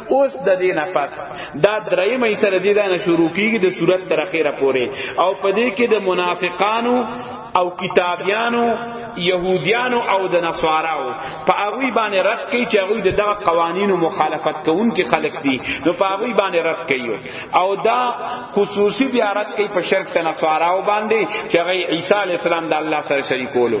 اوس د دې نه پس دا دریم ایسه د دې دا نه شروع کیږي د صورت تر اخره پورې او په دې کې د منافقانو او کتابیانو يهوديانو او د نصاراو په هغه باندې رد کوي چې هغه د دغه قوانینو مخالفت کوونکي خلک دي نو په هغه باندې رد کوي او دا خصوصي بیا رد کوي په شرک د نصاراو باندې چې هغه عیسی علی السلام د الله سره شریکولو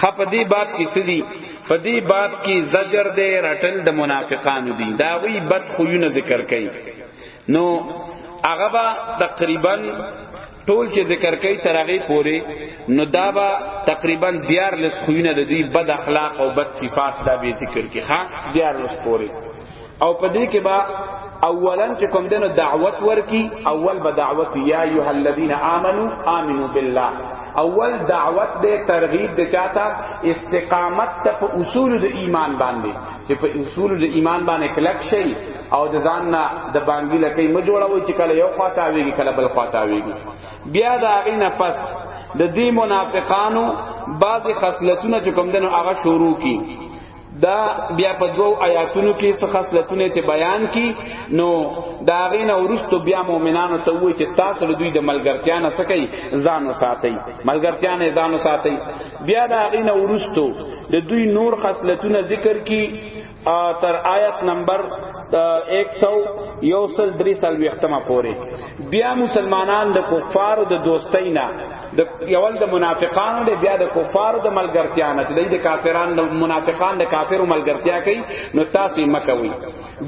خپ دی باب کې سدي په دی باب کې زجر دی رټل د منافقانو دی دا وی بد خوونه ذکر کړي نو هغه با تقریبا ټول چې ذکر کوي تر هغه پوري نو دا با تقریبا دیار لس خوونه د دې بد اخلاق او بد صفات دا به ذکر کی ها دیار لس پوري او په دې کې با اولا چې کوم دنو دعوت ورکی اول به دعوت یا ایه الذین آمنو آمنو بالله اول دعوت دے ترغیب دے چاہتا استقامت تا پا اصول دے ایمان باندے چې په اصول د ایمان باندې کلک شي او د ځان نه د بانګی لکې م جوړوي چې کله یو خواته اویږي کله بل خواته اویږي بیا دا غي نه پس د دې منافقانو بعضی خصلتونه چې کوم دنو هغه شروع کی دا بیا په دوو آیاتونو کې څه خاصلتونه ته بیان کی نو دا غینا ورستو بیا مؤمنانو ته وایي چې تاسو له دوی د ملګرتیا نه څه کوي ځان وساتئ ملګرتیا نه ځان وساتئ بیا دا غینا ورستو د دوی نور خاصلتونه ذکر کی تر آیت نمبر 100 یوصل دریسل وختمه پوری بیا مسلمانان د کفارو د دوستینا د یول د منافقانو د بیا د کفارو د ملګرتیا نه چې د کافرانو د منافقان د کافرو ملګرتیا کوي نو تاسو یې مکوي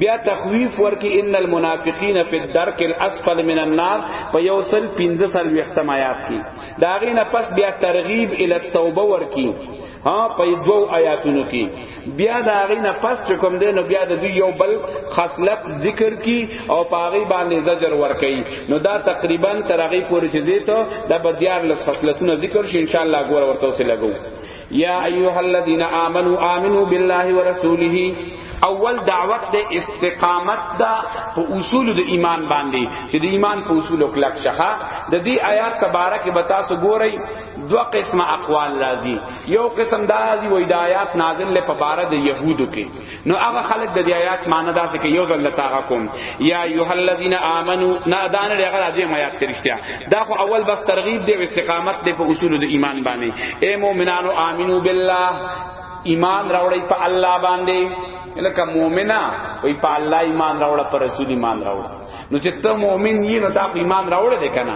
بیا تخویف ورکی ان المنافقین فی الدرک الاسفل من النار په یو سل 15 سل وختم آیات کی داغینه پس بیا ترغیب ال التوبه ورکی ها په دوو آیاتونو کې بیا دا غي نه پس چې کوم دین بیا د دوی یو بل خصلت ذکر کی او پاغي باندې زجر ور کوي نو دا تقریبا تر هغه پورې چې دی ته د بدیار لس خصلتونه ذکر شي ان شاء الله غور ورته سره لګو یا ایها الذین آمنو آمنو بالله ورسوله اول دعوت د استقامت دا په اصول د ایمان باندې چې د ایمان په اصول کلک شخه د دې آیات تبارک به تاسو ګورئ دو قسم اقوال راځي یو قسم دا راځي وای د آیات نازل له پبار د يهودو کې نو هغه خلک د آیات معنی دا څه کې یو ځل تاغه کوم یا ایه الذین آمنو نا دان لري راځي ما یاد ترشتیا دا خو اول بس ترغیب دی استقامت دی په اصول د ایمان باندې اے مؤمنانو آمنو بالله ایمان راوړی په الله باندې لکه مؤمنا وی په الله ایمان راوړ پر رسول ایمان راوړ نو چې ته مؤمن یې نو دا ایمان راوړ دې کنه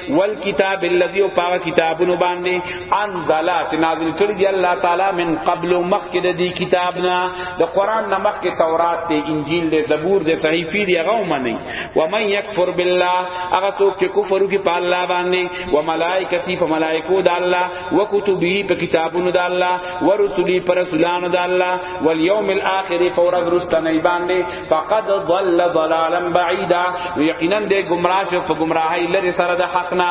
والکتاب الذی پاک کتابونو باندې انزل چې نازل کړی دی الله تعالی من قبل مخک د دې کتاب نه د قران نه مخک تورات دی انجیل دی زبور دی صحیفه دی هغه ومني و من یکفر بالله هغه څوک چې کفر کوي په الله باندې و ملائکتی په ملائکو د الله و کتبه په کتابونو د الله و رسولی پر رسولانو د الله والیوم الاخر پر ورځ رستنی باندې فقد ضل ضلالا بعیدا یقینا دې گمراه شو په گمراهی لري سره د حق نه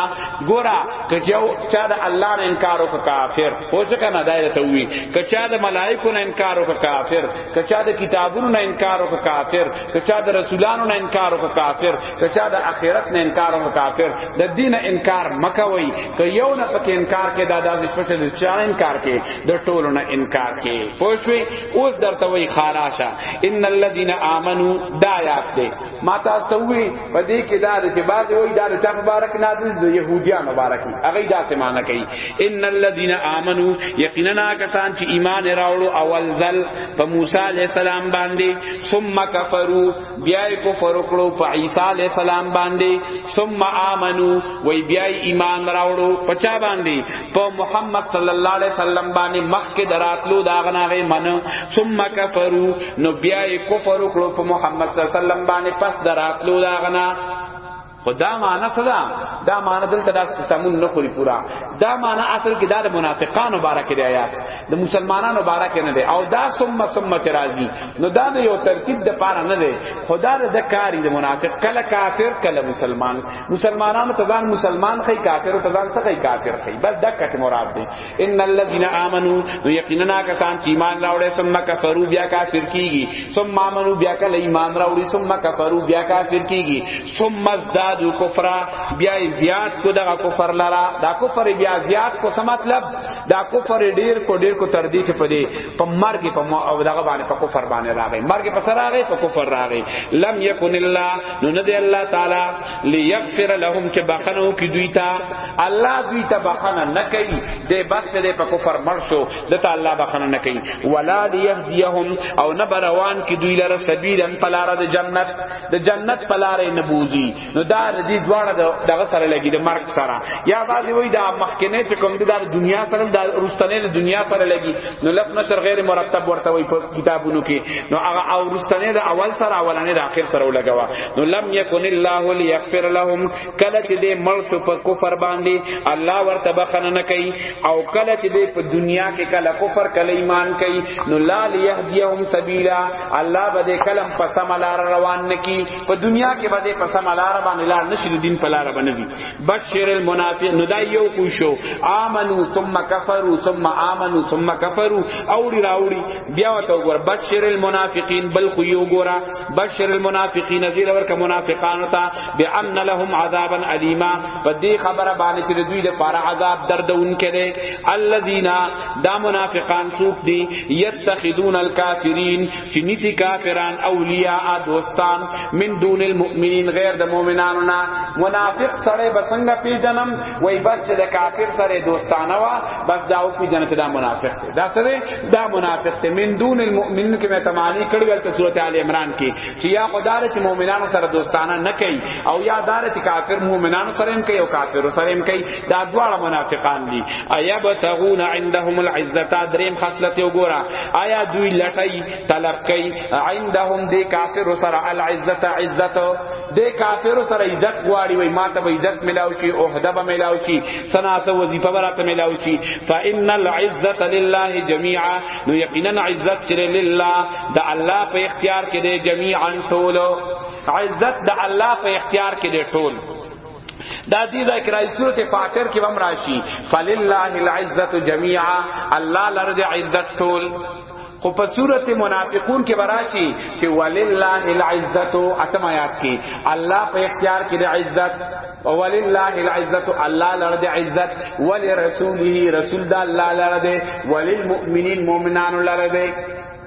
ګورا کچو چا د الله نه انکار وک کافر خو څه کنه دایره ته وی کچا د ملائکو نه انکار وک کافر کچا د کتابونو نه انکار وک کافر کچا د رسولانو نه انکار وک کافر کچا د اخرت نه انکار وک کافر د دین انکار مکوي ک یو نه پکې انکار کې دا داسې شپه چې چا انکار کې د ټولو نه انکار کې پوښوي اوس درته وی خاراشه ان الذين امنوا دا یاد دی ما تاسو ته وی په دې کې دا چې بعض وی دا چې مبارک نازل دی يهوديان مبارک هغه دا څه معنی کوي ان الذين امنوا یقینا کسان چې ایمان راوړو اول ذل په موسی عليه السلام باندې ثم كفروا بیا کفر وکړو په عیسی عليه السلام باندې ثم امنو وی بیا ایمان راوړو پچا باندې په محمد صلی الله علیه وسلم باندې مخکې دراتلو دا غناغه من ثم کفرو نو بیا کفر وکړو په محمد صلی الله علیه وسلم باندې پس دراتلو دا غنا خدا معنا څه ده دا معنا دلته دا سمون نه خوري پورا دا معنا اصل کې دا د منافقانو باره کې دی آیات د مسلمانانو باره کې نه دی او دا ثم ثم چې راځي نو دا د یو ترتیب د پاره نه دی خدا د کاری د منافق کله کافر کله مسلمان مسلمانانو ته ځان مسلمان خی کافر ته ځان څخه کافر خی بس دا کټ مراد دی ان الذين امنوا نو یقینا کسان چې ایمان راوړې ثم کفروا بیا کافر کیږي ثم امنوا بیا کله ایمان راوړي ثم کفروا بیا کافر کیږي ثم ازدادوا کفرا بیا زیات کو دغه کفر لرا دا کفر بیا زیات کو څه مطلب دا کفر ډیر کو ډیر کو تر دې چې په دې په مرګ په مو او دغه باندې په کفر باندې راغی مرګ په سره راغی په کفر راغی لم یکن الله نو نه دی الله تعالی لیغفر لهم چې بخنو کې دوی ته الله دوی ته بخنه نه کوي دې بس دې په کفر مړ شو د ته الله بخنه نه کوي ولا لیهدیهم او نه بروان کې دوی لره سبیلن پلار د جنت د جنت پلار نه بوزي نو دا د دې دواړه دغه سره لګي د مرګ سره یا بعضی وای دا مخکنه چې کوم د دنیا سره د رستنې د دنیا سره لګي نو لف نشر غیر مرتب ورته وای په کتابونو کې نو هغه او رستنې د اول سره اولنې د اخر سره لګوا نو لم یکن الله لیغفر لهم کله چې دې مړ شو په کفر باندې الله ورته بخنه نه کوي او کله چې دې په دنیا کې کله کفر کله ایمان کوي نو لا لیهدیهم سبیلا الله به دې کلم په سملار روان نکي په دنیا کې باندې په سم لار باندې لار نشي د دین په لار باندې دي بشیر المنافق نو دا یو کو شو امنو ثم کفروا ثم امنو ثم کفروا اوړي راوړي بیا وته وګور بشیر المنافقین بل خو یو ګورا بشیر المنافقین زیر ورک منافقان ته بان لهم عذابا الیما په دې خبره باندې چې دوی د پاره عذاب دردون کړي الذین دا منافقان سوق دي یتخذون الکافرین چې نسی کافران اولیاء دوستان من دون المؤمنین غیر د مؤمنانو نه منافق سره بسنګ پیجنم وای بچ د کافر سره دوستانه وا بس دا او پیجن چې دا منافق دی دا سره دا منافق دی من دون المؤمنین کې مې تمانی کړی ولته سورته ال عمران کې چې یا خدای چې مؤمنانو سره دوستانه نه کوي او یا دار چې کافر مؤمنانو سره هم کوي او کافر سره هم کوي دا دواړه منافقان دي ایا بتغون عندهم العزه دریم خاصلت یو ګورا ایا دوی لټای طلب کوي عندهم دی کافر سره العزه عزت دی کافر سره عزت غواړي وای ما ته عزت ملاو شي او هدب ملاو شي سنا سو وظیفه براته ملاو شي فان العزه لله جميعا نو یقینا عزت چره لله دا الله په اختیار کې دی جميعا ټول عزت د الله په اختیار کې دی ټول دا دې ځای کې راځي سورته فاطر کې هم راشي فللله العزت جميعا الله لره د عزت ټول خو په صورت منافقون کې براشي چې ولله العزت اتم آیات کې الله په اختیار کې د عزت ولله العزت الله لرد عزت ولرسوله رسول الله لرد وللمؤمنین مؤمنان لرد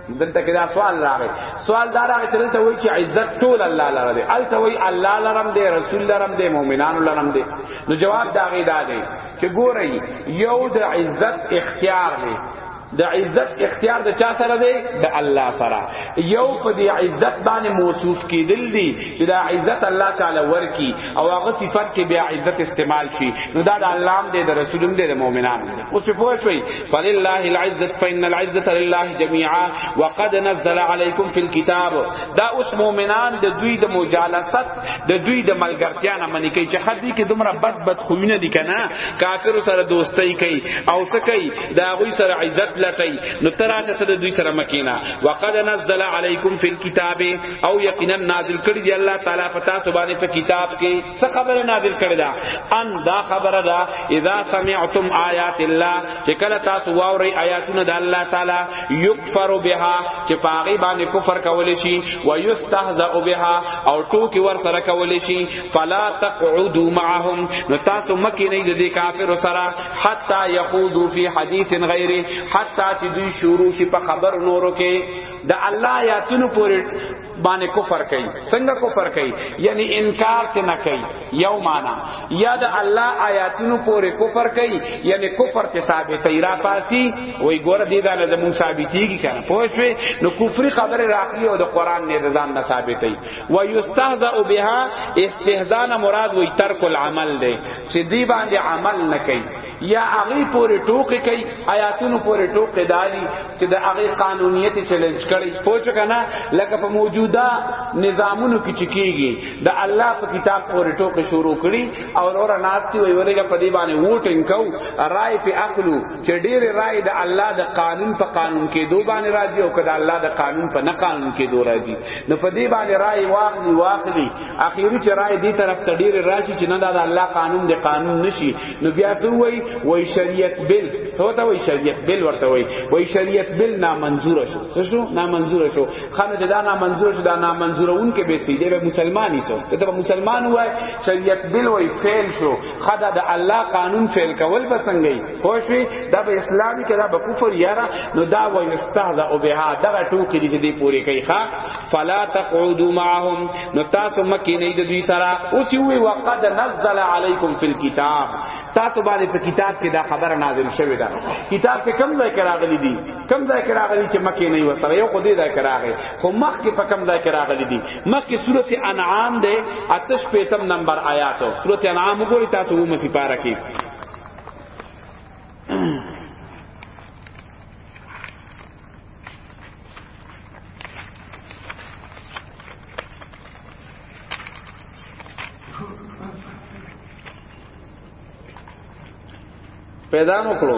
دلته کې دا سوال راغی سوال دا راغی چې دلته وایي چې عزت ټول الله لره دی الته وایي الله لرم دی رسول لرم دی مؤمنانو لرم دی نو جواب دا غي دا دی چې ګورئ یو د عزت اختیار دی د عزت اختیار د چا سره دی د الله سره یو په دی عزت باندې موصوف کیدل دی چې دا عزت الله تعالی ورکی او هغه صفت کې بیا عزت استعمال شي نو دا د الله هم دی د رسولم دی د مؤمنانو اوس په پوه شوي فلله العزه فان العزه لله جميعا وقد نزل عليكم في الكتاب دا اوس مؤمنان د دوی د مجالست د دوی د ملګرتیا نه منی کوي چې حدی کې دومره بد بد خوونه دي کنه کافر سره دوستۍ کوي او څه کوي دا غوي سره عزت لټي نو تراته ته دوی سره مکینا وقد نزل عليكم في الكتاب او یقینا نازل کړی دی الله تعالی پتا سبحانه په کتاب کې څه خبره نازل کړی دا ان دا خبره دا اذا سمعتم آیات الله چې کله تاسو واوري آیاتونه د الله تعالی یکفر بها چې پاغي باندې کفر کول شي و یستهزأ بها او ټوکی ور سره کول شي فلا تقعدوا معهم نو تاسو مکی نه د دې کافر سره حتا یخوضوا فی حدیث غیره حتا چې دوی شروع شي په خبر نورو کې د الله آیاتونو پورې باندې کفر کوي څنګه کفر کوي یعنی انکار ته نه کوي یو معنا یا د الله آیاتونو پورې کفر کوي یعنی کفر ته ثابت ای را پاسی وای ګور دی دا د موسی ثابتیږي کنه پوښوي نو کفر خبره راخلی او د قران نه رضان نه ثابت ای و یستهزا بها استهزاء مراد وای ترک العمل دی چې دی باندې عمل نه کوي یا هغه پورې ټوکې کوي آیاتونو پورې ټوکې دالي چې د هغه قانونیت چیلنج کړي پوه کنه لکه په موجوده نظامونو کې چکیږي د الله په کتاب پورې ټوکې شروع کړي او اور ناشتي وي ولګه په دې باندې ووټینګ کو رائے په اخلو چې ډېر رائے د الله د قانون په قانون کې دوه باندې راځي او کله الله د قانون په نه قانون کې دوه راځي نو په دې باندې رائے واخلي واخلي اخیری چې رائے دې طرف ته ډېر راشي چې نه د الله قانون د قانون نشي نو بیا سو وای وای شریعت بل سو ته وای شریعت بل ورته وای وای شریعت بل نامنظور شو څه شو نامنظور شو خانه دا نامنظور شو دا نامنظورون کې به سیده به مسلمانی سو ته مسلمان وای شریعت بل وای فعل شو خدا د الله قانون فعل کول بسنګي خوشوي دا به اسلامي کړه به کفر یاره نو دا وای استهزاء او بها دا ټوکی دې پوری کوي ښا فلا تقعدوا معهم نو تاسو مکی نه د دوی سره او سی وی وقد نزل علیکم فی الكتاب تاسو باندې په کتاب کې دا خبره نازل شوې ده کتاب کې کم ځای کې راغلي دي کم ځای کې راغلي چې مکی نه وسره یو خدای ځای کې راغی خو مخ کې په کم ځای کې راغلي دي مخ کې سورته انعام ده اتش پیتم نمبر آیات سورته انعام وګورئ تاسو وو مسی پارا کې پیدا مو کړو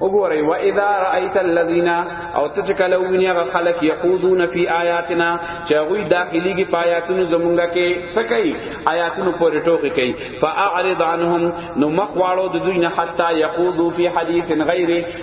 وګورئ و اذا رايت الذين او ته چې کله ویني هغه خلک يقودون فی آیاتنا چې هغه داخليږي په آیاتونو زمونږه کې سکي آیاتونو پورې ټوکی کوي فاعرض عنهم نو مخواړو د دوی نه حتا يقودو فی حدیث غیره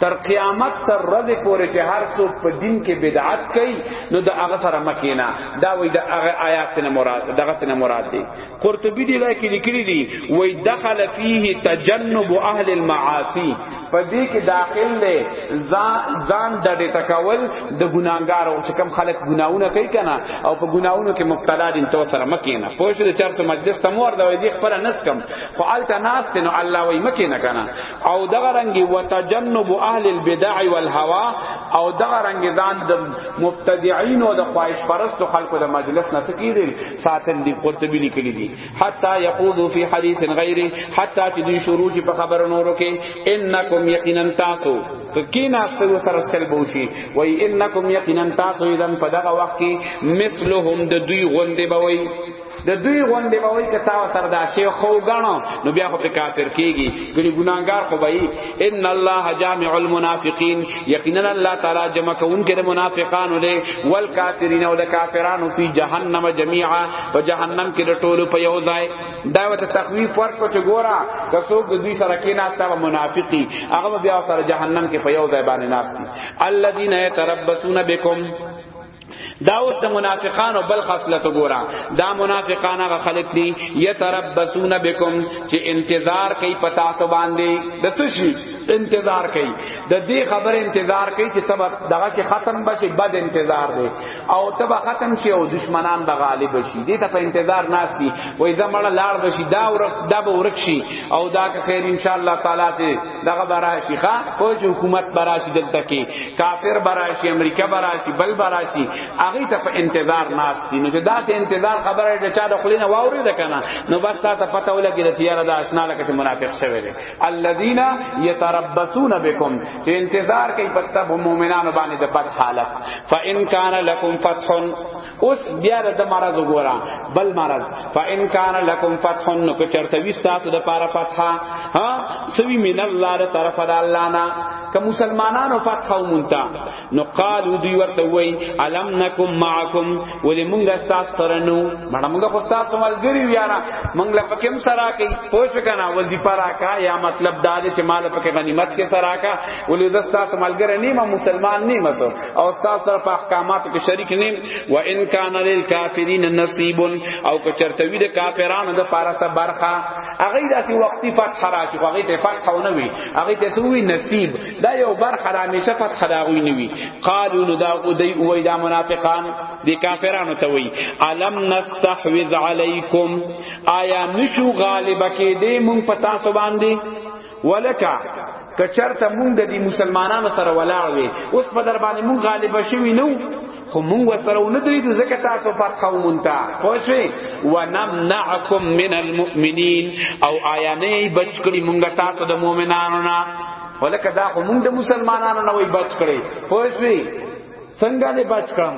تر قیامت تر ورځې پورې چې هر څوک په دین کې بدعت کوي نو د هغه سره مکینا دا وای د هغه آیات نه مراد دغه نه مراد دی قرطبی دی لکه لیکلی دی وای دخل فيه تجنب اهل المعاصی په دې کې داخل دی ځان د دې تکول د ګناګار او چې کم خلک ګناونه کوي کنه او په ګناونو کې مبتلا دي تو سره مکینا پوه شو د چارسو مجلس تمور دا وای دی خپل نس کم خو الته ناس ته نو الله وای مکینا کنه او دغه رنګي وتجنب اهل البدع والهوى او دغه رنګي ځان د مبتدعين او د خواهش پرست خلکو د مجلس نه سکیدل ساتل دي قرطبي لیکلي دي حتا يقول في حديث غير حتا چې دوی شروع چې په خبر نورو کې انکم یقینا تاسو کینا استو سره سل بوشي وای انکم یقینا تاسو اذن په دغه وخت کې مثلهم د دوی غوندې بوي د دوی غونډې به وای کتا سره دا شی خو غاڼو نو بیا خو په کافر کیږي ګني ګناګار خو وای ان الله جامع المنافقین یقینا الله تعالی جمع کون کې منافقان له ول کافرین او د کافرانو په جهنم جميعا په جهنم کې د ټولو په یو ځای دا وته تخویف ورکو چې ګورا که څوک د دوی سره کې نه تا منافقی هغه بیا سره جهنم کې په یو ځای باندې ناشتي الذين يتربصون بكم دا اوس د منافقانو بل خصلت ګورا دا منافقان هغه خلق دي یتربسون بكم چې انتظار کوي پتا سو باندې د څه شي انتظار کوي د دې خبر انتظار کوي چې تب دغه کې ختم بشي بد انتظار دی او تب ختم شي او دشمنان به غالب شي دې ته په انتظار ناس دي وای زمړه لاړ بشي دا ورک دا به ورک شي او دا که خیر ان شاء الله تعالی دغه براشي ښا فوج حکومت براشي دلته کې کافر براشي امریکا براشي بل براشي هغه ته په انتظار ناس دي نو چې دا ته انتظار خبره ده چا د خلینو واوري ده کنه نو بس تا ته پته ولګي چې یاره دا آشنا لکه منافق شوی دی الذين يتربصون بكم چې انتظار کوي په تب مؤمنانو باندې د پد حالت فان کان لکم فتح اوس بیا د مرض وګورا بل مرض فان کان لکم فتح نو که چرته وی تاسو د پاره فتحا ها سوی من الله تر طرف د الله نه که مسلمانانو فتح او مونتا نو قالو دی ورته وای علم نکم معکم ولی مونږ تاسو سره نو مړه مونږ خو تاسو ملګری یارا مونږ لا پکم سره کی پوښ کنا وظیفه راکا یا مطلب دا چې مال پکې غنیمت کې سره کا ولی د تاسو ملګری نیمه مسلمان نیمه سو او تاسو سره په احکاماتو کې شریک نیم و ان کان للکافرین نصیب او که چرته وی د کافرانو د پاره ته برخه هغه داسې وقتی فتح راځي هغه ته فتح ونه وی هغه ته سوی نصیب دا یو برخه را میشه فتح دا غوی نوی قالو نو دا او دی وای دا منافقان دی کافرانو ته وی علم نستحوذ علیکم آیا نشو غالب کې دې مونږ پتا سو باندې ولکه کچرته مونږ د دې مسلمانانو سره ولاړ وي اوس په در باندې مونږ غالب شوي نو خو مونږ سره ونه درېږو ځکه تاسو پر قوم ته پوه شئ ونمنعکم من المؤمنین او آیا نه بچ کړي مونږ تاسو د مؤمنانو نه ولکه دا خو مونږ د مسلمانانو نه وای بچ کړي پوه شئ څنګه دې بچ کړم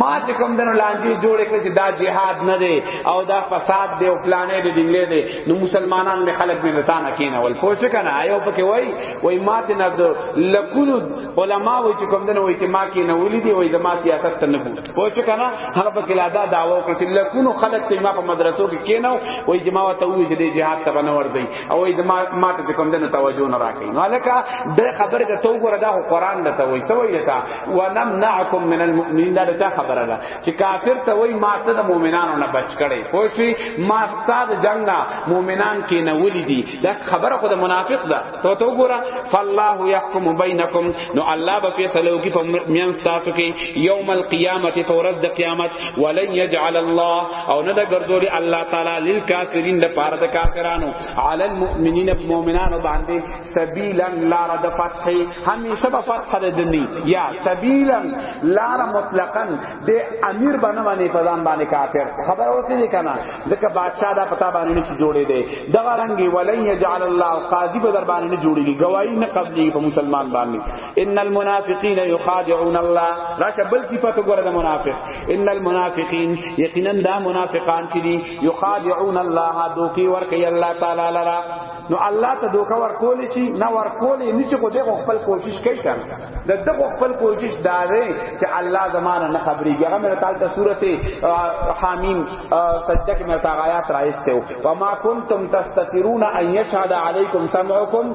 ما چې کوم دنو لانجې جوړې کړې چې دا جهاد نه دی او دا فساد دی او پلانې دی دلې دی نو مسلمانان می خلک می نتا نه کینه ول پوه شو کنه آیو پکې وای وای ما ته نه لکونو علما وای چې کوم دنو وای چې ما کې نه ولې دی وای زما سیاست ته نه بوت پوه شو کنه هغه پکې لا دا داوا وکړه چې لکونو خلک ته ما په مدرسو کې کیناو وای جما ته وای چې جهاد ته بنور دی او د ما ما ته کوم دنه توجه نه راکې نو لکه د خبره ته تو ګره دا قرآن د ته وای سوې لتا ونمنعکم من المؤمنین دا چا خبره ده چې کافر ته وای ما ته د مؤمنانو نه بچ کړي خو شي ما ستاد جنگ نه مؤمنان کې نه ولې دي دا خبره خو د منافق ده تو تو ګره فالله يحكم بينكم نو الله به فیصله وکي په میان تاسو کې یوم القیامت فورز د قیامت ولن يجعل الله او نه د ګرځولي الله تعالی لیل کافرین د پاره د کافرانو علی المؤمنین مؤمنانو باندې سبیلا لار د فتح همیشه په فتح د دنی یا سبیلا لار مطلقاً د امیر باندې باندې پدان باندې کافر خبر اوسې دي کنه ځکه بادشاہ دا پتا باندې نه جوړې دی دغه رنگي ولن یجعل الله قاضی په در باندې نه جوړیږي گواہی نه قبلې په مسلمان باندې ان المنافقین یخادعون الله راشه بل صفات وګوره د منافق ان المنافقین یقینا دا منافقان چې دي یخادعون الله دوکي ور کوي الله تعالی لرا نو الله ته دوکا ور کولی چی نه ور کولی نه چې کو دغه خپل کوشش کوي تر د دغه خپل کوشش دا دی چې الله زمانه نه خبريږي هغه مې تعالی ته سورته حامیم سجده کې مې تعالی آیات راځته و ما کنتم تستثرون ان یشهد علیکم سمعکم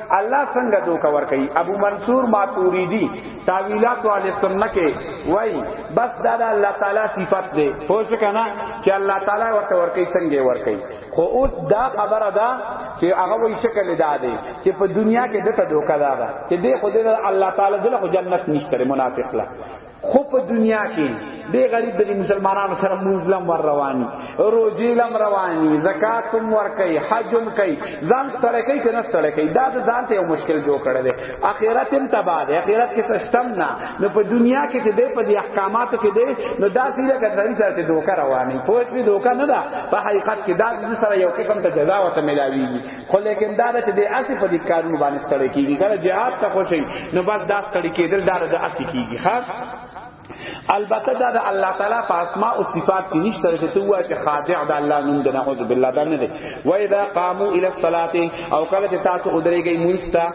الله څنګه دوکا ور کوي ابو منصور ماتوریدی تاویلات علی سنت کې وای بس دا د الله تعالی صفات دی خو څه کنه چې الله تعالی ورته ور کوي څنګه ور کوي خو اوس دا خبره ده چې هغه وایي شکل دا دی چې په دنیا کې دته دوکا دا ده چې دی خو د الله تعالی دله جنت نشته منافق لا خو په دنیا کې دی غریب دی مسلمانانو سره مظلم ور رواني روزي لم رواني زکات هم ور کوي حج هم کوي ځان ستړی کوي کنه ستړی کوي دا د ځان ته یو مشکل جوړ کړی دی اخرت هم تباہ دی اخرت کې سشتم نه نو په دنیا کې چې دی په دې احکاماتو کې دی نو دا سیده کړی سره ته دوکه رواني پوهې دوکه نه ده په حقیقت کې دا د سره یو قسم ته جزا وته ملاويږي خو لیکن دا چې د اسی په دې کارونو باندې ستړی کیږي کله جهاد ته خوشي نو بس دا ستړی کېدل دا د اسی کیږي ها البته دا د الله تعالی په اسماء او صفات کې نشته چې تو وایې چې خاضع د الله نوم د نعوذ بالله دا نه دی و اذا قاموا الى الصلاه او کله چې تاسو ودرېږئ مونستا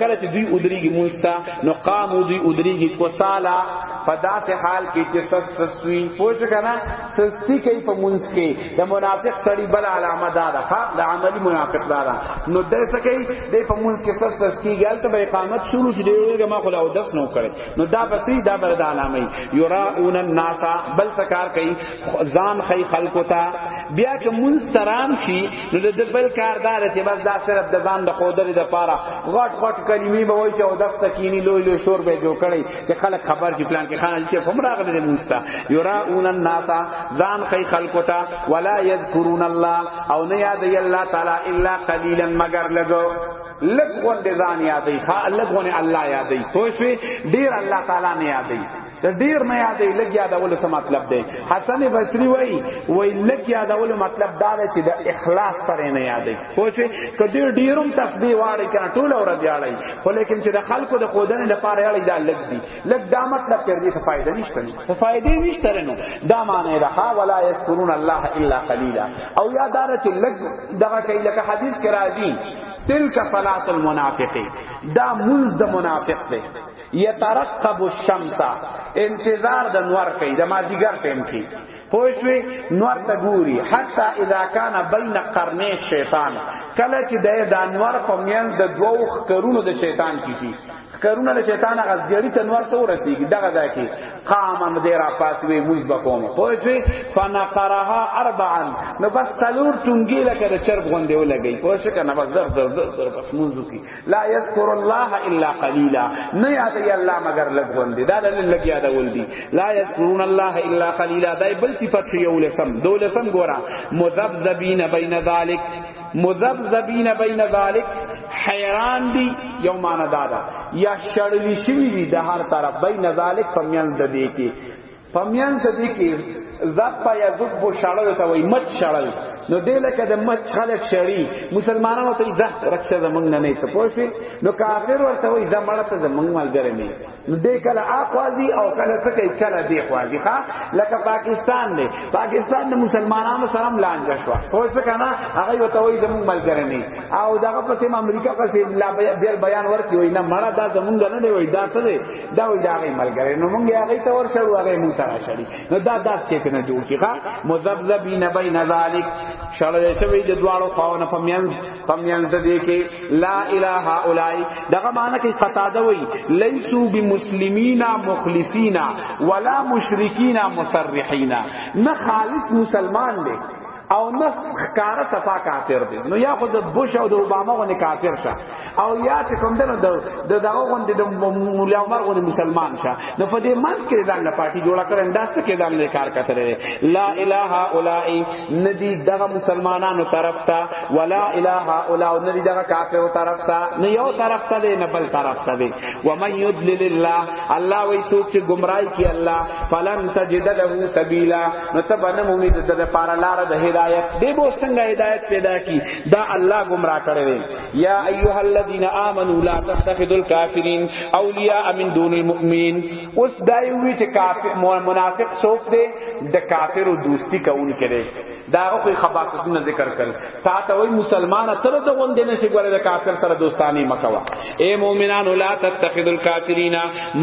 کله چې دوی ودرېږي مونستا نو قاموا دوی ودرېږي کوسالا په داسې حال کې چې سست سستوي پوه شو کنه سستی کوي په مونږ کې د منافق سړي بل علامه دا ده ها د عملی منافق دا ده نو د څه کوي د په مونږ کې سس سستی ګل ته به اقامت شروع شي دیږي ما خو له دس نو کړي نو دا بسې دا بر د علامه یراون الناس بل سکار کوي ځان خی خلق تا بیا که مونږ ترام شي نو د بل کاردار چې بس دا صرف د ځان د خودري د پاره غټ غټ کلمې به وایي چې او دس تکینی لوی لوی شور به جوړ کړي چې خلک خبر شي پلان کې خان چې هم راغله د موسی ته یراون الناس ځان خی خلکو ته ولا یذکرون الله او نه یاد الله تعالی الا قلیلا مگر لګو لګ غونډه ځان یادې ښا لګ غونډه الله یادې خو شوي ډیر الله تعالی نه یادې د ډیر نه یادې لګ یادول څه مطلب دی حسن بصری وای وای لګ یادول مطلب دا چې د اخلاص سره نه یادې پوښي کدی ډیروم تسبیح واړی کړه ټول اور دیاړی خو لیکن چې د خلکو د خودنې لپاره یاړی دا لګ دی لګ دا مطلب تر دې څه فائدہ نشته نو څه فائدې نشته نو دا معنی راخه ولا یذکرون الله الا قلیلا او یا دا چې لګ دغه کای لکه حدیث کې راځي تلک صلات المنافق دا منز د منافق دی یترقب الشمس انتظار د نور کوي د مازیګر ټیم کې پوښوي نور ته ګوري حتا اذا کان بین قرنی شیطان کله چې د دانور په میان د دوو خکرونو د شیطان کیږي خکرونه د شیطان غزیری ته نور ته ورسیږي دغه ځای کې قامن دې را پاتوي موږ بکوم پوښوي فنقرها اربعا نو بس تلور ټونګي لکه د چرګ غوندې ولګي پوښ کنه بس در در در بس موږ کی لا یذکر الله الا قلیلا نه یاد ای الله مگر لږ غوندي دا لږ یاد ولدي لا یذکرون الله الا قلیلا دا بل صفات شی یو لسم دو لسم ګورا مذبذبین بین ذلک مذبذبین بین ذلک حیران دی یو معنا دادا یا شړلی شوی دی د هر طرف بین ذلک فمیان د دې کې پمیان سدی کی زپا یا زب شړل ته وای مچ شړل نو دې لکه د مچ خلک شړی مسلمانانو ته زه رکشه زمنګ نه نه تپوشي نو کافر ورته وای زمړه ته زمنګ ملګری نه نو دې کله اقوازی او کله څه کوي کله دې خوازی ښا لکه پاکستان دی پاکستان د مسلمانانو سره ملانجه شو خو څه کنه هغه ورته وای زمنګ ملګری نه او دغه پسې امریکا پسې بیان ورکړي وای نه مړه دا زمنګ نه دی وای دا څه دی دا وی دا غي ملګری نو مونږه هغه ته ورشړو هغه مونږ ته راشړي نو دا داس چې کنه جوړ کیږه مذبذبین بین ذلک شړل شوی د دواړو خواونه په میان په میان د دې کې لا اله اولای دغه معنی کې قطاده وی لیسو بمسلمینا مخلصینا ولا مشرکینا مصرحینا نه خالص مسلمان دی او نس خکاره صفا کافر دی نو یا خود بوش او د اوباما غو کافر شه او یا چې کوم دنو د دغه غو د مولا عمر غو مسلمان شه نو په دې منځ کې ځان نه پارټي جوړه کړي انداز کې ځان نه کار کتره لا اله اولای ندی دغه مسلمانانو طرف ته ولا اله اولای ندی دغه کافر طرف ته نه یو طرف ته دی نه بل طرف ته دی و من یضلل الله الله وای څوک چې گمراهی کی الله فلن تجد له سبیلا نو ته باندې مومي د دې پار لار د هدایت دی بو څنګه هدایت پیدا کی دا الله گمراه کړی وی یا ایها الذین آمنو لا تتخذوا الکافرین اولیاء من دون المؤمنین اوس دای وی چې کافر منافق څوک دی د کافرو دوستی کوون کړي دا خو خبرتونه ذکر کړل تا ته وای مسلمان تر د غوندې نشي ګوره د کافر سره دوستانی مکوا اے مومنان لا تتخذوا الکافرین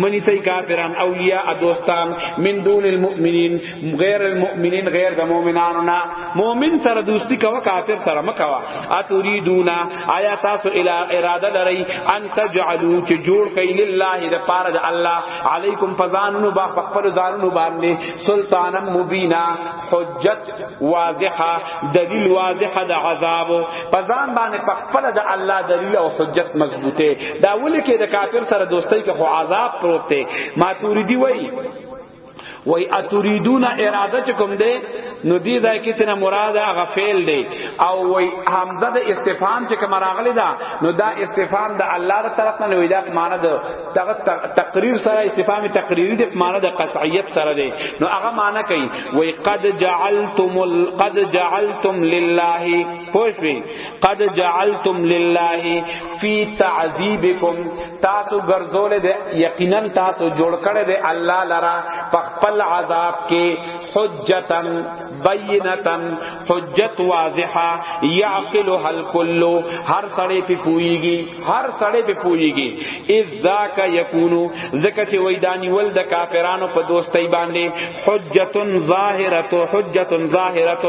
منی سی کافران اولیاء دوستان من دون المؤمنین غیر المؤمنین غیر د مومنانو نه مومن سره دوستی کوا کافر سره مکوا اتریدونا آیا تاسو الی اراده لري ان تجعلوا چې جوړ کئ لله د پاره د الله علیکم فزانو با خپل زانو باندې سلطانم مبینا حجت واضحه دلیل واضحه د عذاب په ځان باندې په خپل د الله دلیل او حجت مضبوطه دا ولې کې د کافر سره دوستۍ کې خو عذاب پروت دی ماتوریدی وای وای اتریدون اراده چکم دے نو دی دا کتنا مراد هغه فعل دی او وای حمزه د استفهام چې کوم راغلی دا نو دا استفهام د الله تر طرف نه وی دا معنی ده دغه تقریر سره استفهام تقریری د معنی د قطعیت سره دی نو هغه معنی کوي وای قد جعلتم قد جعلتم لله پوښوي قد جعلتم لله فی تعذیبکم تاسو ګرځول دي یقینا تاسو جوړ کړی دی الله لرا په خپل عذاب کې حجتا بینتا حجت واضحه یعقلها الکل هر سړی په پویږي هر سړی به پويږي اذ ذاک یکونو زکه چې وای دانی ول د کافرانو په دوستۍ باندې حجتن ظاهرت حجتن ظاهرت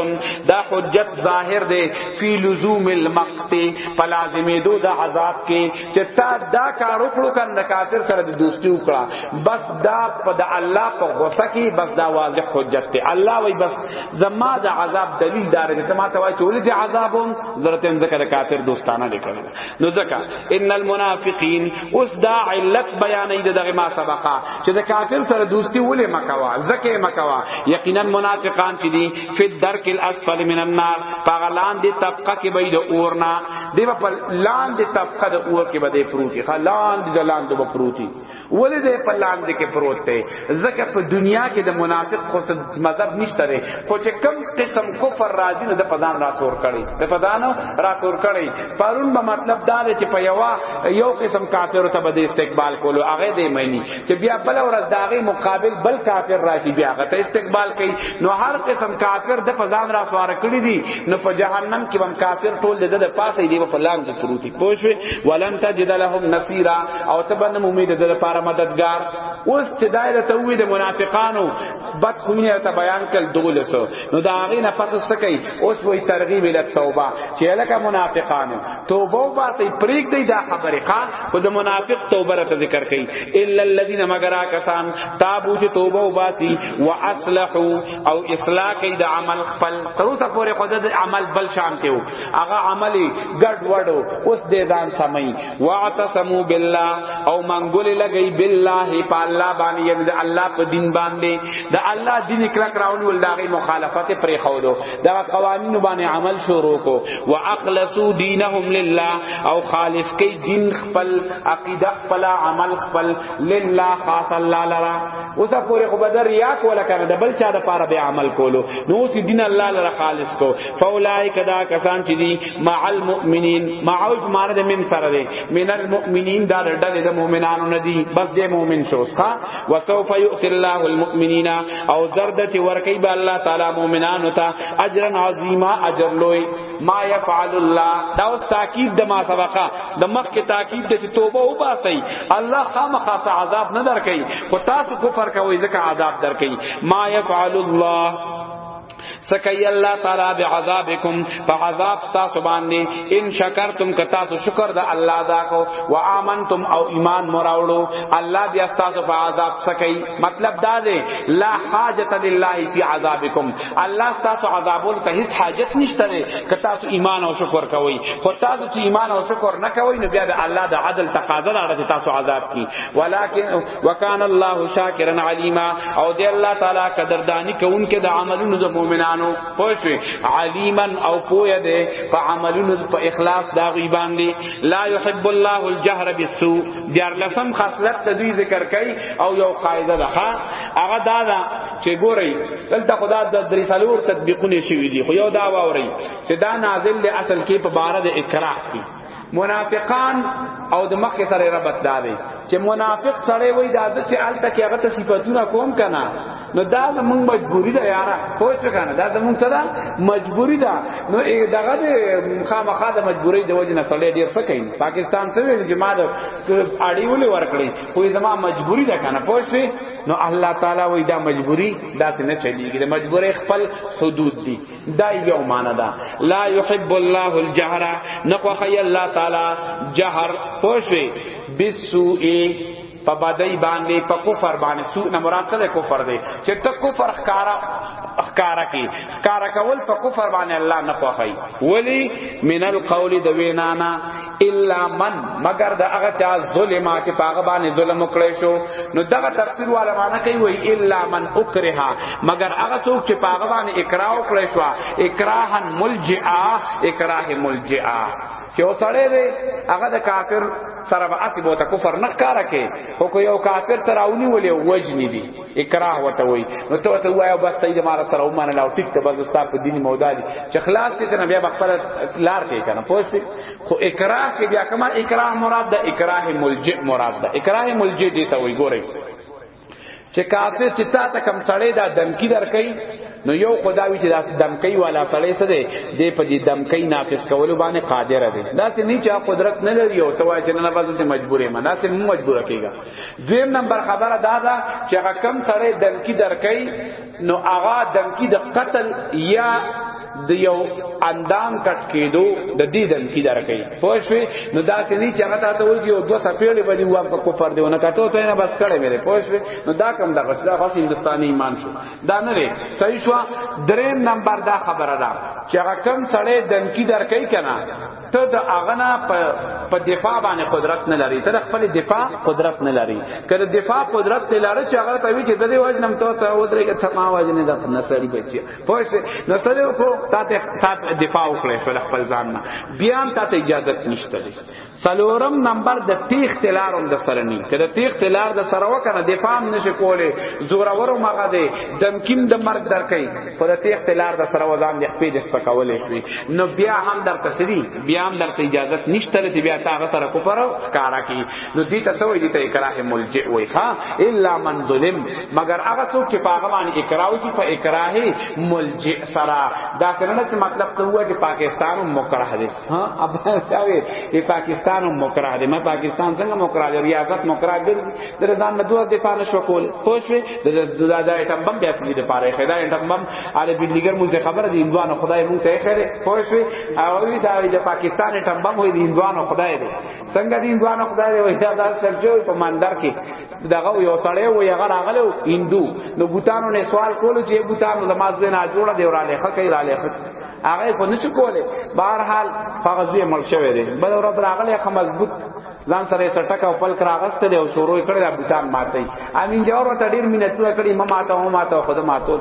دا حجت ظاهر دی فی لزوم المقت پلازمې دو د عذاب کې چې تا دا کار وکړو کن د کافر سره د دوستی وکړه بس دا په د الله په غوسه کې بس دا واضح حجت دی الله وای بس زما د عذاب دلیل دار چې ما ته وای چې ولې عذابون ضرورت هم ذکر کافر دوستانه لیکل نو ځکه ان المنافقین اوس دا علت بیانې د دغه ما سبقه چې د کافر سره دوستی ولې مکوا زکه مکوا یقینا منافقان چې دي فی درک الاسفل من النار پاغلان دی طبقه کې به د اورنا دی په لان دی طبقه د اور کې به دی پروتي خلان دی د لان د پروتي ولې دې په لاندې کې پروت دی ځکه په دنیا کې د منافق خو مذهب نشته دی خو چې کم قسم کفر راځي نو د پدان راسور کړي د پدان راسور کړي پرون به مطلب دا دی چې په یوا یو قسم کافر ته به استقبال کولو هغه دې معنی چې بیا بل ورځ داغه مقابل بل کافر راشي بیا هغه ته استقبال کوي نو هر قسم کافر د پدان راسور کړي دي نو په جهنم کې هم کافر ټول د پاسه دی په لاندې پروت دی پوښوي ولن تجد لهم نصيرا او ته باندې امید ده لپاره مددگار اوس چې دایره ته وی د منافقانو بد کومه ته بیان کړ دولس نو دا هغه نه پس سکی اوس وی ترغیب ال توبه چې لکه منافقانو توبه او باسي پریک دی دا خبره ښا خو د منافق توبه را ذکر کړي الا الذين مگر کسان تابو چې توبه او باسي واصلحوا او اصلاح کوي د عمل خپل تر اوسه پورې خود د عمل بل شان ته هغه عملي ګډ وډو اوس دې ځان سمي واعتصموا بالله او منګول لګی بالله په الله باندې یعنی د الله په دین باندې د الله دین کلک راونی ول داغه مخالفت پرې خو دو دا قوانین باندې عمل شروع کو واخلصوا دینهم لله او خالص کی دین خپل عقیده خپل عمل خپل لله خاص الله لرا اوسه پورې خو بدر یا کوله کنه د بل چا د پاره به عمل کولو نو اوس دین الله لرا خالص کو فاولائک دا کسان چې دي مع المؤمنین معوج معنی د من سره دی من المؤمنین دا ډلې د مؤمنانو نه دی بس د مؤمن شو ښا وسوف یؤتی الله المؤمنین او زرد چې ورکی به الله تعالی مؤمنانو ته اجرا عظیما اجر لوی ما یفعل الله دا اوس تاکید د ما سبقه د مخ کې تاکید د چې توبه وباسي الله خامخا عذاب نه درکې خو تاسو کفر کوي ځکه عذاب درکې ما یفعل الله سکی الله تعالی بعذابکم فعذاب تاسو باندې ان شکرتم ک تاسو شکر د الله دا کو و امنتم او ایمان مراوړو الله بیا تاسو په عذاب سکی مطلب دا دی لا حاجت لله فی عذابکم الله تاسو عذابول ته هیڅ حاجت نشته دی ک تاسو ایمان او شکر کوی خو تاسو چې ایمان او شکر نه کوی نو بیا د الله د عدل تقاضا لاره تاسو عذاب کی ولکن وکان الله شاکرا علیما او دی الله تعالی قدردانی کوونکې د عملونو د مؤمنانو پوښوي علیما او پوهه دی په عملونو په اخلاص دا غی باندې لا يحب الله الجهر بالسوء دیار لسم خاصلت د دوی ذکر کوي او یو قاعده ده هغه دا ده چې ګوري دلته خدا د درې سالور تطبیقونه شوی دي خو یو دا واوري چې دا نازل له اصل کې په بار د اکراه کې منافقان او د مخ سره ربط داري چې منافق سره وای دا د چې الته کې هغه ته صفاتونه کوم کنه نو دا زمون مجبوری ده یارا پوه شو کنه دا زمون سره مجبوری ده نو دغه د خامخا د مجبوری د وجه نه سړی ډیر فکر پاکستان ته ویل چې ما د اړی ولې ورکړي خو زما مجبوری ده کنه پوه شو نو الله تعالی وای دا مجبوری دا څه نه چلیږي د مجبوری خپل حدود دي دا یو معنا ده لا يحب الله الجهر نخوخی الله تعالی جهر پوشوی بالسوء په بدای باندې په کفر باندې سو نه مراد څه کفر دی چې ته کفر ښکارا ښکارا کی ښکارا کول په کفر باندې الله نه خوښي ولی من القول د وینانا الا من مگر دا هغه چا ظلما چې پاغه باندې ظلم وکړي شو نو دغه تفسیر والا معنی کوي وی الا من اکرها مگر هغه څوک چې پاغه باندې اکراه وکړي شو اکراها ملجئا اکراه ملجئا چې وسړې دی هغه د کافر سره به اتی بوته کفر نه کار کوي او کو یو کافر تراونی ولې وجنی دی اکراه وته وای نو ته ته وای بس ته دې مار سره ومنه لا ټیک ته بس ستاسو په دین مودا دي چې خلاص دې کنه بیا خپل لار کې کنه پوه شي خو اکراه کې بیا کما اکراه مراد ده اکراه ملجئ مراد ده اکراه ملجئ دې ته وای ګورئ چې کافر چې تا ته کم سړی دا دمکی درکې نو یو خداوی چې دا دمکی والا سړی څه دی دې په دې دمکی نافذ کولو باندې قادر دی دا ته نه چې قدرت نه لري او ته وایې چې نه بس مجبورې ما دا ته مجبور کېږي دویم نمبر خبره دا ده چې هغه کم سړی دمکی درکای نو هغه دمکی د قتل یا د یو اندام کټ کېدو د دې دن کی درکې پوه شو نو دا ته نه چې هغه ته وایي یو دوه سپېړې باندې وام په کفر دیونه کټو ته نه بس کړې مې پوه شو نو دا کم دغه دا خاص هندستاني ایمان شو دا نه لري صحیح شو درې نمبر دا خبره ده چې هغه کم سړې دن کی درکې کنا ته د اغنا په دفاع باندې قدرت نه لري ته خپل دفاع قدرت نه لري کله دفاع قدرت ته لاره چې هغه ته وی چې د دې وجنم ته ته ودرې کې ته ما وجنې د نسړي بچي پوه شي نسړي کو ته ته دفاع وکړې خپل خپل ځان نه بیا ته ته اجازه نشته سلورم نمبر د تیخ تلارم د سره نه کله تیخ تلار د سره وکنه دفاع نشي کوله زورورو مغه دې دمکیم د مرګ درکې خو د تیخت لار د سره وزان د خپې د سپکولې شوې نو بیا هم در تسری بیا هم در اجازه نشته چې بیا تاغه سره کو پر کارا کی نو دې ته سوې دې ته اکراه ملجئ وای ها الا من ظلم مگر هغه څوک چې پاغه باندې اکراه کی په اکراه ملجئ سره دا څنګه چې مطلب ته وای چې پاکستان مکراه دی ها اب ساوي په پاکستان مکراه دی ما پاکستان څنګه مکراه دی ریاست مکراه دی د ځان نه دوه دفاع نشو کول خو شوي د دا د ایټم بم بیا سړي د پاره خدا ایټم بم علي بن دیګر موږ خبر دي اندوانو خدای موږ ته خیره خو شوي او وی دا د پاکستان ایټم بم وي د اندوانو خدای دی څنګه د اندوانو خدای دی وای دا داس سرجو په مندر کې دغه یو سړی و یغه راغلو هندو نو بوتانو نه سوال کولو چې بوتانو د مازه نه جوړه دی وراله خکې رااله هغه په نشو کوله بهر حال فغزوی مل شوی دی بل ورځ راغله خمس بوت ځان سره یې سټک او پلک راغسته دی او شروع یې کړی دا بوتان ماتي امین جوار ورته ډیر مینتونه کړی ما ماته هم ماته خود ماتو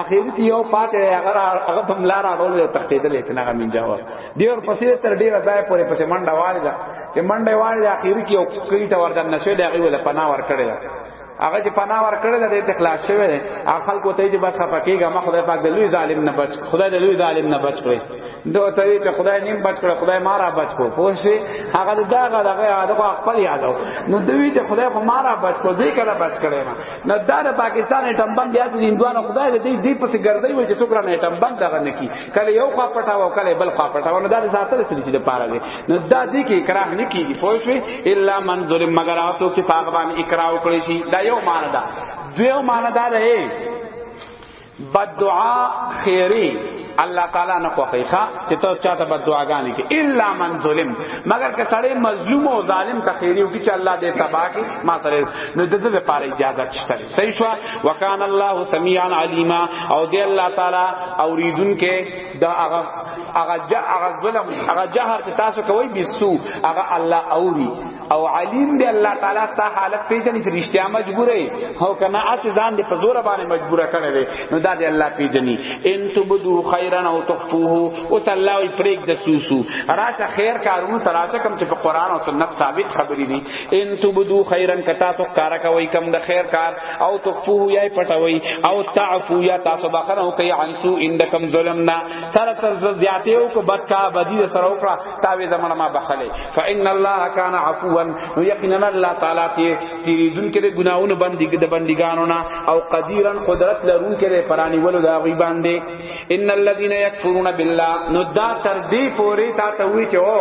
اخر کې یو پاتې هغه هغه په ملار اړول یو تختیدل اتنا امین جوار دی ور پسې تر ډیر ځای پورې پسې منډه وارده چې منډه وارده اخر کې یو کیټه ورته نشو دی هغه ول پناه ور کړی هغه چې پناه ورکړل د اخلاص شوی دی هغه خلکو ته چې بس خپکیږه ما خدای پاک د لوی ظالم نه بچ خدای د لوی ظالم نه بچ کړي دوه ته چې خدای نیم بچ کړ خدای ما را بچ کو پوه شي هغه دا هغه دغه هغه خپل یادو نو دوی چې خدای خو ما را بچ کو دې کله بچ کړي ما نو دا د پاکستان اټم بم بیا د هندوانو خدای دې دې پسې ګرځي وي چې څوک را نه اټم بم دغه نه کی کله یو خوا پټاو کله بل خوا پټاو نو دا ذاته څه دي چې د پاره نو دا دې کې اکراه نه کیږي پوه شئ الا من ظلم مگر اوسو کې پاغه باندې اکراه وکړي شي دا یو معنی ده دیو معنی دا ده بد دعا خیری الله تعالی نه خوخی ښا چې ته چاته بد دعاګانې کې الا من ظلم مگر که سړی مظلوم او ظالم ته خیری وکړي چې الله دې تبا کې ما سره نو د دې لپاره اجازه شته صحیح شو وکانه الله سمیعا علیما او دې الله تعالی اوریدونکو دا هغه هغه جه هغه ظلم هغه جهر چې تاسو کوي بسو هغه الله اوري او علیم دی الله تعالی تا حالت پیژنې چې رښتیا مجبور یې هو کنه اته ځان دې په زور باندې مجبور کړی دی نو دا دی الله پیژنې ان تبدو خیرا او تخفوه او الله یې پرېګ د سوسو راشه خیر کارونو تراشه کم چې په قران او سنت ثابت خبرې دي ان تبدو خیرن کتا تو کارا کوي کم د خیر کار او تخفوه یا پټوي او تعفو یا تاسو بخره کوي عن سو اندکم ظلمنا سر سر زیاته او کو بدکا بدی سر او کړه تا وی زمانه ما بخله فان الله کان عفوا یقینا الله تعالی تی تیریدون کې د ګناونو باندې د بندګانو نه او قدیرن قدرت لرون کې پرانی ولو دا غی باندې ان الذين يكفرون بالله نو دا تر دې پوری تا ته وی چې او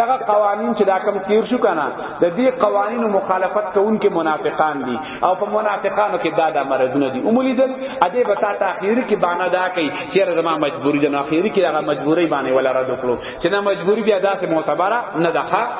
دغه قوانین چې دا کم تیر شو کنه د دې قوانینو مخالفت کوونکې منافقان دي او په منافقانو کې دا د مرزونه دي اوملی دل اده بتا تاخیر کې باندې دا کوي چې زما مجبوری ده نو اخیر کې هغه مجبوری باندې ولا رد کړو چې نه مجبوری بیا داسې معتبره نه ده